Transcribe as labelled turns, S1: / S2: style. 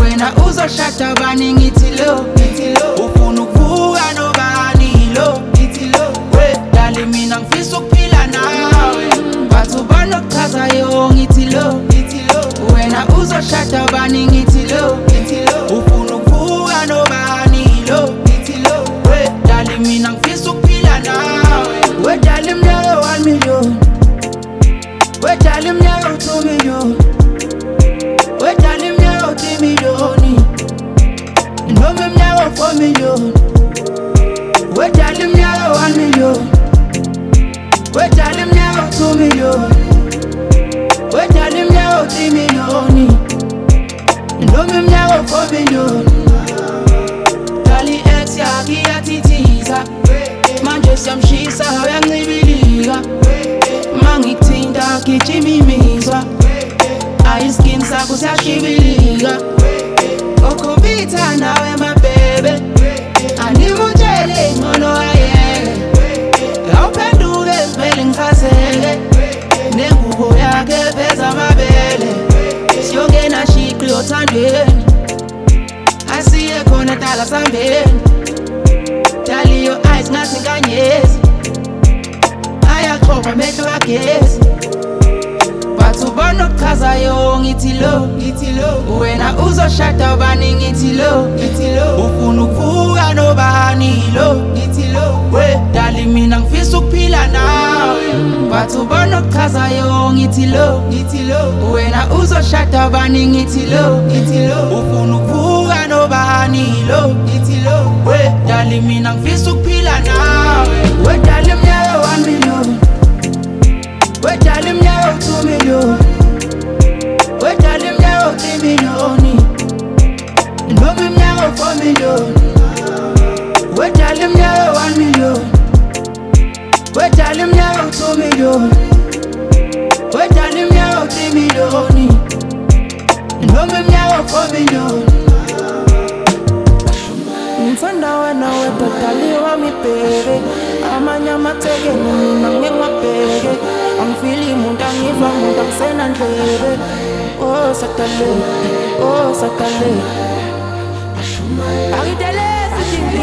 S1: wena uzoshada bani ngithi lo. Ufuna ukuvuka nobani lo. We dali mina ngifisa ukuphila nawe. Bathi ubona okuchazayo ngithi lo. Wena uzoshada bani ngithi lo. Ufuna ukuvuka nobani lo. We dali mina ngifisa ukuphila nawe. We dali mnyaka one million. We dali mnyaka two million four million. We dali mnyaka one million. We dali mnyaka two million. We dali mnyaka three million. Noma imnyaka four million. Dali ex yakhe iyathithiza manje siyamshisa uyancibilika mangikuthinta gijima imizwa ayiskin sakho siyashibilika okhombitha nawe mabhebe animutshele ngcono ayeke awuphenduke vele ngichazeke nengubo yakhe veza amabele siyongena shiqi othandweni. Asiye khona dala sambeni. Daliyo eyes ngathi nkanyezi ayaxhoma mehlo kagezi but ubona okuchazayo ngithi lo ngithi lo wena uzoshada ubani ngithi lo ngithi lo nawe but ubona okuchazayo ngithi lo wena uzoshada ubani ngithi lo ufuna ukuvuka nobani lo we dali mina ngifisa ukuphila nawe. We dali mnyaka 1 million. We dali mnyaka 2 million. We dali mnyaka 3 million. Noma imnyaka 4 million
S2: mfanda wanawepokaliwa mipere. Amanyama tege nunangengwa pere amfili mundangiva mundaksena ndere o satale o satale. Akitelesitindi